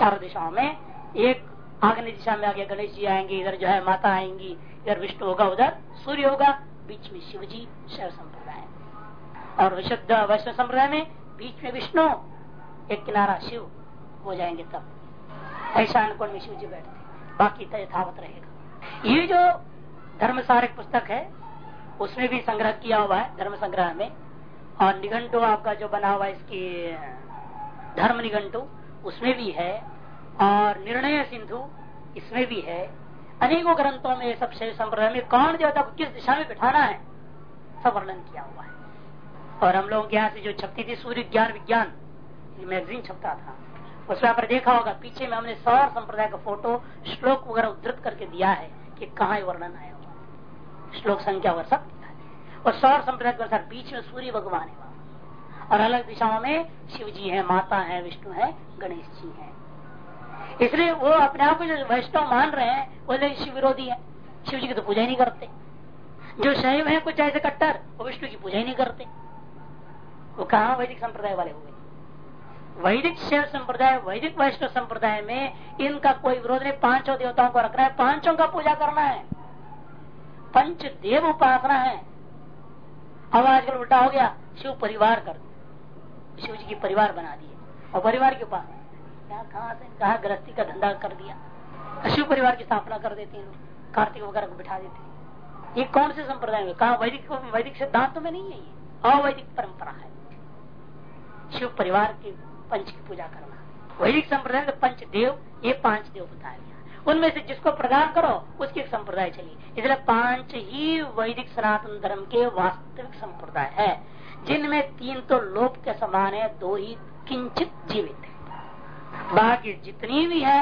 S1: चारों दिशाओं में एक आग्नि दिशा में आगे गणेश जी आएँगे, इधर जो है माता आएँगी, इधर विष्णु होगा, उधर सूर्य होगा, बीच में शिव जी शैव संप्रदाय। और विशुद्ध वैष्णव संप्रदाय में बीच में विष्णु एक किनारा शिव हो जाएँगे तब। ऐसा अनुकूल में शिव जी बैठते बाकी तो यथावत रहेगा। ये जो धर्म सारक पुस्तक है, उसमें भी संग्रह किया हुआ है धर्म संग्रह में। और निघंटो आपका जो बना हुआ है, इसकी धर्म निघंटो, उसमें भी है। और निर्णय सिंधु, इसमें भी है। अनेकों ग्रंथों में सब संप्रदाय में कौन देवता को किस दिशा में बिठाना है, सब वर्णन किया हुआ है। और हम लोगों के यहाँ से जो छपती थी, सूर्य ज्ञान विज्ञान मैगजीन छपता था। उसमें आपने देखा होगा, पीछे में हमने सौर संप्रदाय का फ़ोटो, श्लोक वगैरह उद्धृत करके दिया है कि कहा वर्णन आया हुआ। श्लोक संख्या वगैरह सब दिया है। और सौर संप्रदाय के अनुसार बीच में सूर्य भगवान है और अलग दिशाओं में शिव जी है, माता है, विष्णु है गणेश जी है। इसलिए वो अपने आप को जो वैष्णव मान रहे हैं, वो शिव विरोधी है शिव जी की तो पूजा ही नहीं करते। जो शैव है, कुछ ऐसे कट्टर, वो विष्णु की पूजा ही नहीं करते। वो कहा वैदिक संप्रदाय वाले हुए वैदिक शैव संप्रदाय, वैदिक वैष्णव संप्रदाय में इनका कोई विरोध नहीं। पाँचों देवताओं को रखना है, पाँचों का पूजा करना है। पंच देव उपासना है। अब आजकल उल्टा हो गया, शिव परिवार कर शिव जी की परिवार बना दिए। और परिवार के पास क्या कहा से, कहा गृहस्थी का धंधा कर दिया? शिव परिवार की स्थापना कर देते हैं कार्तिक वगैरह को बिठा देते हैं। ये कौन से संप्रदाय में? कहा वैदिक वैदिक सिद्धांत में नहीं है ये। अवैदिक परंपरा है। शिव परिवार के पंच की पूजा करना। वैदिक संप्रदाय में पंच देव, ये पाँच देव बताया गया उनमें से जिसको प्रदान करो, उसकी एक संप्रदाय चली। इसलिए पाँच ही वैदिक सनातन धर्म के वास्तविक संप्रदाय है। जिनमें तीन तो लोप के समान है, दो ही किंचित जीवित है। बाकी जितनी भी है,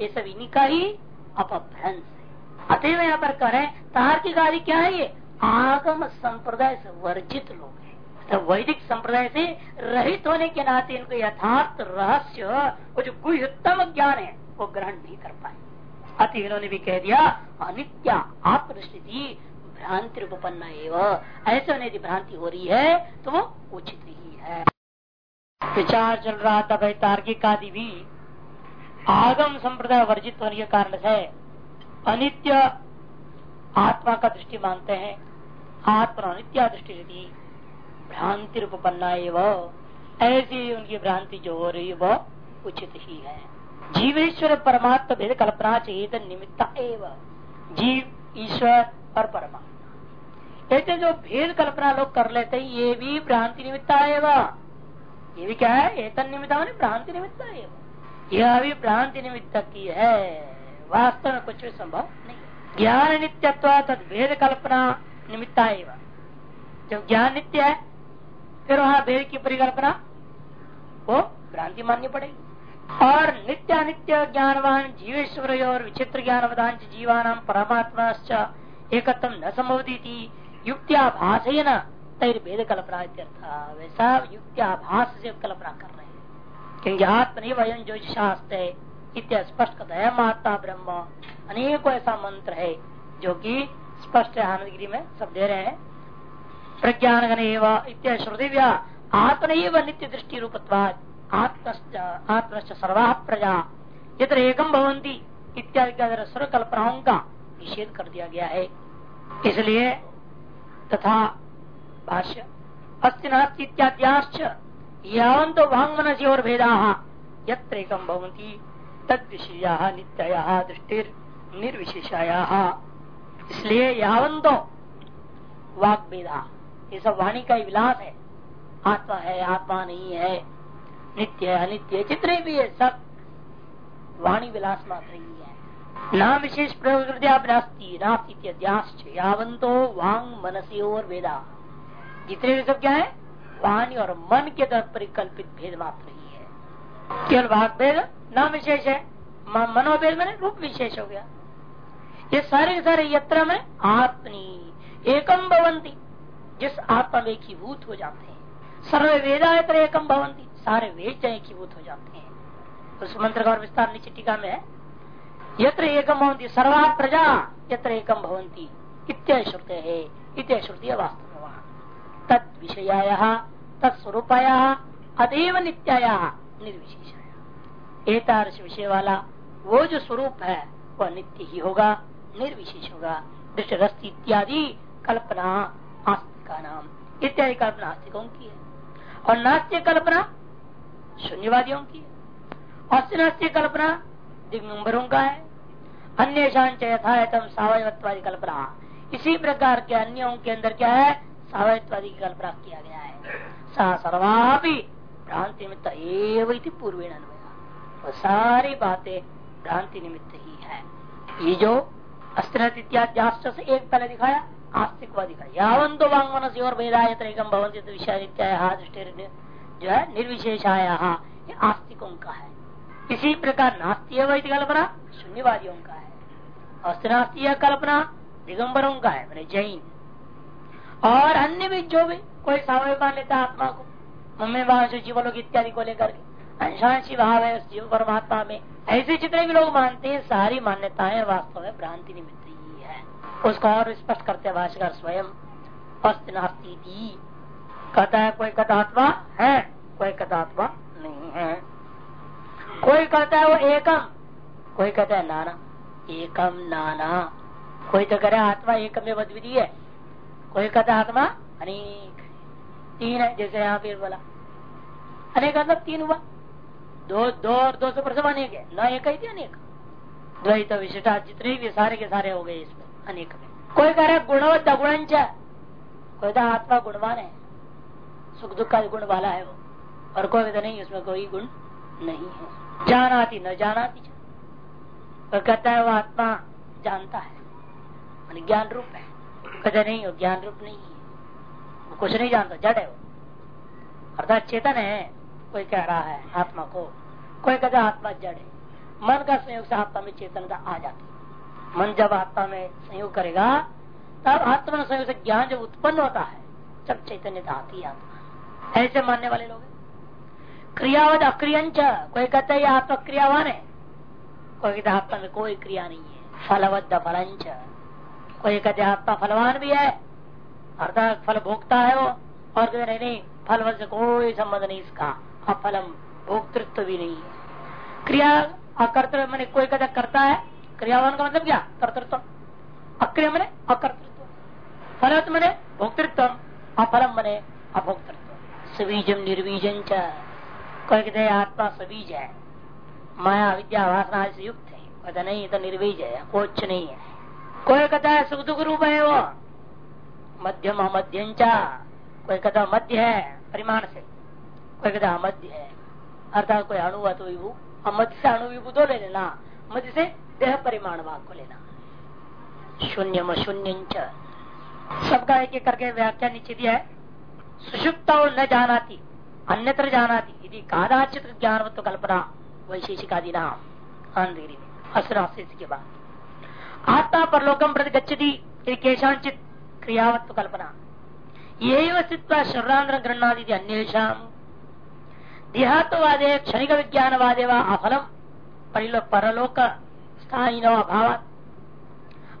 S1: ये सब इन्हीं का ही अपभ्रंश है। अतएव यहाँ पर करें तार्किक आदि क्या है ये? आगम संप्रदाय से वर्जित लोग हैं। तो वैदिक संप्रदाय से रहित होने के नाते इनको यथार्थ रहस्य वो जो गुहत्तम ज्ञान है, वो ग्रहण नहीं कर पाए। अति इन्होंने भी कह दिया, अनित्या आत्मस्थिति भ्रांति रूपन्न एवं। ऐसे होने यदि भ्रांति हो रही है तो वो उचित ही है। विचार चल रहा था भाई, तार्किक आदि भी। आगम संप्रदाय वर्जित होने के कारण से अनित्य आत्मा का दृष्टि मानते हैं। आत्मा अनित्या दृष्टि भ्रांति रूपन्ना एवं ऐसी उनकी भ्रांति जो हो रही है वह उचित ही है। जीवेश्वर परमात्मा भेद कल्पना चाहिए निमित्त एवं। जीव, ईश्वर और परमात्मा। ऐसे जो भेद कल्पना लोग कर लेते हैं, ये भी भ्रांति निमित्त आएगा ये भी क्या है? एतन निमित्त भ्रांति निमित्त आएगा यह भी भ्रांति निमित्त की है। वास्तव में कुछ भी संभव नहीं ज्ञान नित्यत्व तद भेद कल्पना निमित्त आएगा जब ज्ञान नित्य है फिर वहाँ भेद की परिकल्पना वो भ्रांति माननी पड़ेगी। और नित्य अनित्य ज्ञानवान जीवेश्वर और विचित्र ज्ञान ज्ञानवदान जीवान परमात्मा एकत्म न संभवती थी युक्त्याभास ही न तैर भेद कल्पना वैसा युक्त्याभास से कल्पना कर रहे हैं। क्योंकि आत्मनि जो शास्त्र इत्या स्पष्ट कथा माता ब्रह्म अनेकों ऐसा मंत्र है, जो कि स्पष्ट आनंदगिरी में सब दे रहे हैं। प्रज्ञान श्रुतिव्या आत्म नित्य दृष्टि आत्मश्च सर्वा प्रजा। यत्र एकम भवंती इत्यादि कल्पनाओं का निषेध कर दिया गया है। इसलिए तथा भाष्य, अस्ति नास्ति इत्याद्याश्च यावन तो वांग मनसी और भेदा यत्र एकम भवंती तद विषया नित्या दृष्टि निर्विशेषाया इसलिए यावन तो वाक भेदा ये सब वाणी का विलास है। आत्मा है, आत्मा नहीं है, नित्य है, अनित्य जितने भी है, सब वाणी विलास मात्र ही है। न विशेष यावंतो वांग मनसी और वेदा। जितने भी सब क्या है? वाणी और मन के तरफ़ परिकल्पित भेद मात्र ही है। केवल भाग भेद न विशेष है मनोभेद मैंने रूप विशेष हो गया। ये सारे सारे यत्र में आत्मी एकम भवंती। जिस आत्मा में एकीभूत हो जाते हैं, सर्व वेदायत्र एकम भवंती सारे वेद एकीभूत हो जाते हैं। उस मंत्र का और विस्तार नीचे टीका में है, यत्र एकम भवंती सर्वा प्रजा, यत्र एकम भवंती इत्य श्रुते है इत्य श्रुति वास्तव। तद विषयाया तत्स्वरूपाया अतएव नित्याया, निर्विशेषाया। एक विषय वाला वो जो स्वरूप है, वह नित्य ही होगा, निर्विशेष होगा। दृष्ट इत्यादि कल्पना आस्तिका नाम, इत्यादि कल्पना आस्तिकों की है। और नास्तिक कल्पना शून्यवादियों की है। अस्नास्त्य कल्पना दिगंबरों का है। अन्य शांत यथायतम सावयवत्वादी कल्पना। इसी प्रकार के अन्यों के अंदर क्या है? सावयत्वादी की कल्पना किया गया है। सा सर्वापि भ्रांति निमित्त एवं पूर्वेण वो सारी बातें भ्रांति निमित्त ही है। ये जो अस्त्र इत्यादि से एक पहले दिखाया आस्तिकवादी का यावन तो वांग मन से और वेदायतम भवन विषय दृष्टि जो है, निर्विशेषाया ये आस्तिकों का है। इसी प्रकार नास्तीय वैदिक कल्पना, शून्यवादियों का है। अस्तिनास्तीय कल्पना, दिगंबरों का है, मैंने जैन। और अन्य भी जो भी, कोई सावय मान लेता आत्मा को, मम्मी वहाँ जीवलोक इत्यादि को लेकर के। अंशांशी भाव है जीव परमात्मा में ऐसे जितने भी लोग मानते हैं, सारी मान्यताएँ वास्तव में भ्रांति निमित्त उसको और स्पष्ट करते भाषकर स्वयं। अस्त नास्ती कहता है, कोई कथात्मा है? कोई कथात्मा नहीं है। कोई कहता है वो एकम। कोई कहता है नाना। एकम नाना। कोई तो कह करे आत्मा एकम में बदविधि है। कोई कहता है आत्मा अनेक। तीन है, जैसे यहाँ फिर बोला। अनेक मतलब तीन हुआ। दो दो और दो सौ प्रसव अनेक है। न एक ही अनेक। द्वैत विशिष्टा जितने भी सारे के सारे हो गए इसमें। अनेक में। कोई कह रहा गुणवत्ता गुण कोई तो आत्मा गुणवान है। सुख दुख का गुण वाला है वो। और कोई तो नहीं, उसमें कोई गुण नहीं है। जानाती, न जानाती तो कहता है, वो आत्मा जानता है। ज्ञान रूप है। कहते नहीं, वो ज्ञान रूप नहीं है। वो कुछ नहीं जानता, जड़ है वो। अर्थात चेतन है, कोई कह रहा है आत्मा को। कोई कहता आत्मा जड़ है। मन का संयोग से आत्मा में चेतनता आ जाती है। मन जब आत्मा में संयोग करेगा, तब आत्मा संयोग से ज्ञान जब उत्पन्न होता है जब चैतन्य आती आत्मा। ऐसे मानने वाले लोग क्रियावद अक्रियंच, कोई कहते है आत्मा क्रियावान है? कोई कहते आत्मा में कोई क्रिया नहीं है। फलवद्ध फलंच। कोई कहते आत्मा फलवान भी है। अर्थात फल भोगता है वो, और कहते नहीं नहीं, फल से कोई संबंध नहीं इसका। अफलम भोक्तृत्व भी नहीं है। क्रिया अकर्तव्य, मैंने कोई कहते करता है। क्रियावान का मतलब क्या? कर्तृत्व। अक्रिय मने, अकर्तृत्व। फलत मने, भोक्तृत्व। अफलम मने, अभोक्तृत्व। सबीजम निर्वीजन कहते आत्मा सबीज है। माया विद्या वासना से युक्त है। कहते नहीं तो निर्वीज है। कोच नहीं है। कोई कहता है सुख दुख रूप है वो? मध्यम अमध्यम चा। कोई कहता मध्य है परिमाण से। कोई कहता अमध्य है। अर्थात कोई अणु तो विभू अमध्य से अणु विभू दो ले लेना। मध्य से देह परिमाण भाग को लेना शून्य शून्य सबका एक एक करके व्याख्या नीचे दिया है सुषुप्त न जाना अन्यत्र जाना यदि कादाचित ज्ञानवत्व कल्पना वैशेषिकादि नाम अंधेरी में के बाद आत्मा परलोकम प्रति गच्छति केशांचित क्रियावत्व कल्पना। ये स्थित्वा शरीरांध्र गृहणादि अन्येषा देहात्वादे क्षणिक विज्ञानवादे व अफलम। परलोक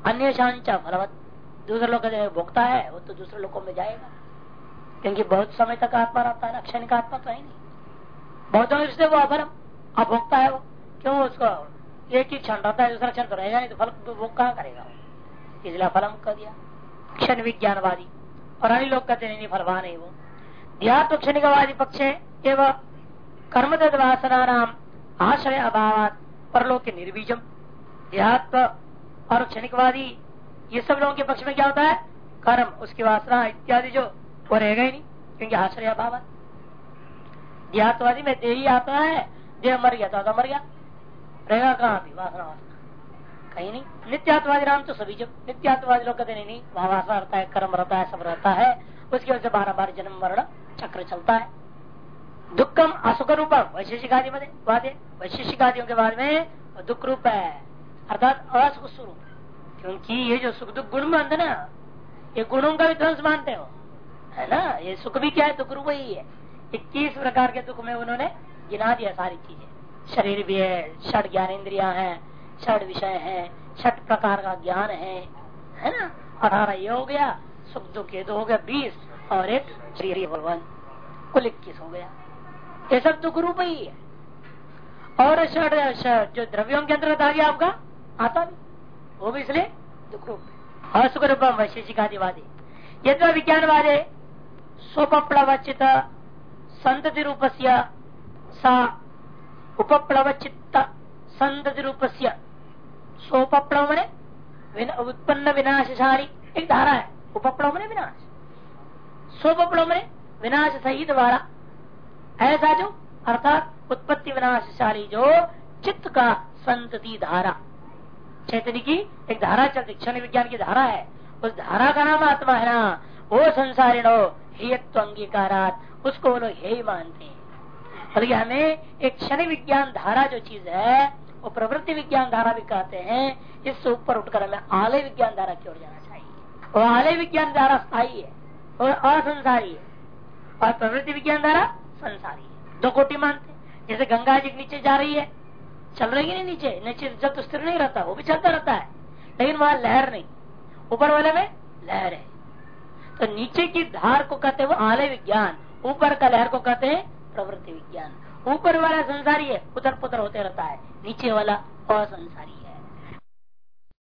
S1: अन्य शांचा फलवत दूसरे लोग भोगता है, वो तो दूसरे लोगों में जाएगा। क्योंकि बहुत समय तक आत्मा रहता है ना क्षणिक आत्मा तो है नहीं। बहुतों इसलिए वो अभरम अभोक्ता है वो। क्यों उसको एक ही क्षण रहता है, दूसरा क्षण तो रहेगा नहीं तो फल भोग कहाँ करेगा इसलिए फलम कर दिया। क्षण विज्ञानवादी। और अन्य लोग कहते नहीं फलवान है वो। ध्यात्म क्षणिकवादी पक्ष है कर्म वासना नाम आश्रय अभाव परलोक के निर्बीजम। देहात्म और क्षणिकवादी, ये सब लोगों के पक्ष में क्या होता है? कर्म, उसकी वासना इत्यादि जो वो रहेगा ही नहीं, क्योंकि आश्रय अभाव देहात्वादी में देही आता है, देह मर गया तो मर गया। रहेगा कहाँ भी? वासना कहीं नहीं। नित्यात्वादी नाम तो सभी जब नित्यात्वादी लोग कहते नहीं वहाँ वासना रहता है, कर्म रहता है, सब रहता है। उसकी वजह से बारह बार जन्म, मरण, चक्र चलता है। दुखम असुख रूपम आदि वादे। वैशेषिक आदियों के बाद में दुख रूप है। अर्थात असुख स्वरूप क्योंकि ये जो सुख दुख गुण मानते ना, ये गुणों का भी ध्वंस मानते हो। है ना? ये सुख भी क्या है? दुख रूप ही है। इक्कीस प्रकार के दुख में उन्होंने गिना दिया सारी चीज़ें। शरीर भी है छठ ज्ञान इंद्रिया है छठ विषय है छठ प्रकार का ज्ञान है। है ना? अठारह ये हो गया, सुख दुख ये दो हो गया बीस, और एक श्री भगवान, कुल इक्कीस हो गया। ये सब दुख रूप ही है। और जो द्रव्यों के अंतर्गत आ गया आपका आता भी वो भी इसलिए? दुख रूप असुख रूपम वैशेषिकादिवादी। यद विज्ञानवादे स्वप्लवचित संतति रूप सा उपप्लवचित्त संतति रूप स्वोपप्लव मने उत्पन्न विनाशशाली। एक धारा है उपप्लव मने विनाश। स्वोपप्लव मने विनाश सहित वाला। ऐसा जो अर्थात उत्पत्ति विनाशशाली जो चित्त का संतति धारा। चैतन्य की एक धारा चलती, क्षण विज्ञान की धारा है। उस धारा का नाम आत्मा है ना? वो संसारिणो हेयत्व अंगीकारात, उसको वो लोग हे मानते हैं। बल्कि हमें एक क्षण विज्ञान धारा जो चीज़ है, वो प्रवृत्ति विज्ञान धारा भी कहते हैं, इससे ऊपर उठकर हमें आलय विज्ञान धारा की ओर जाना चाहिए। वो आलय विज्ञान धारा स्थायी है, और असंसारी है, और प्रवृत्ति विज्ञान धारा संसारी है। दो कोटि मानते जैसे गंगा जी नीचे जा रही है चल रही नहीं नीचे नीचे जब तो स्थिर नहीं रहता, वो भी चलता रहता है। लेकिन वहाँ लहर नहीं। ऊपर वाले में लहर है। तो नीचे की धार को कहते हैं वो आलय विज्ञान। ऊपर का लहर को कहते हैं प्रवृत्ति विज्ञान। ऊपर वाला संसारी है उधर पुधर होते रहता है। नीचे वाला असंसारी